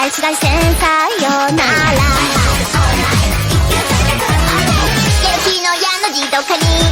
大次第戦さよなら。雪の矢の自動化に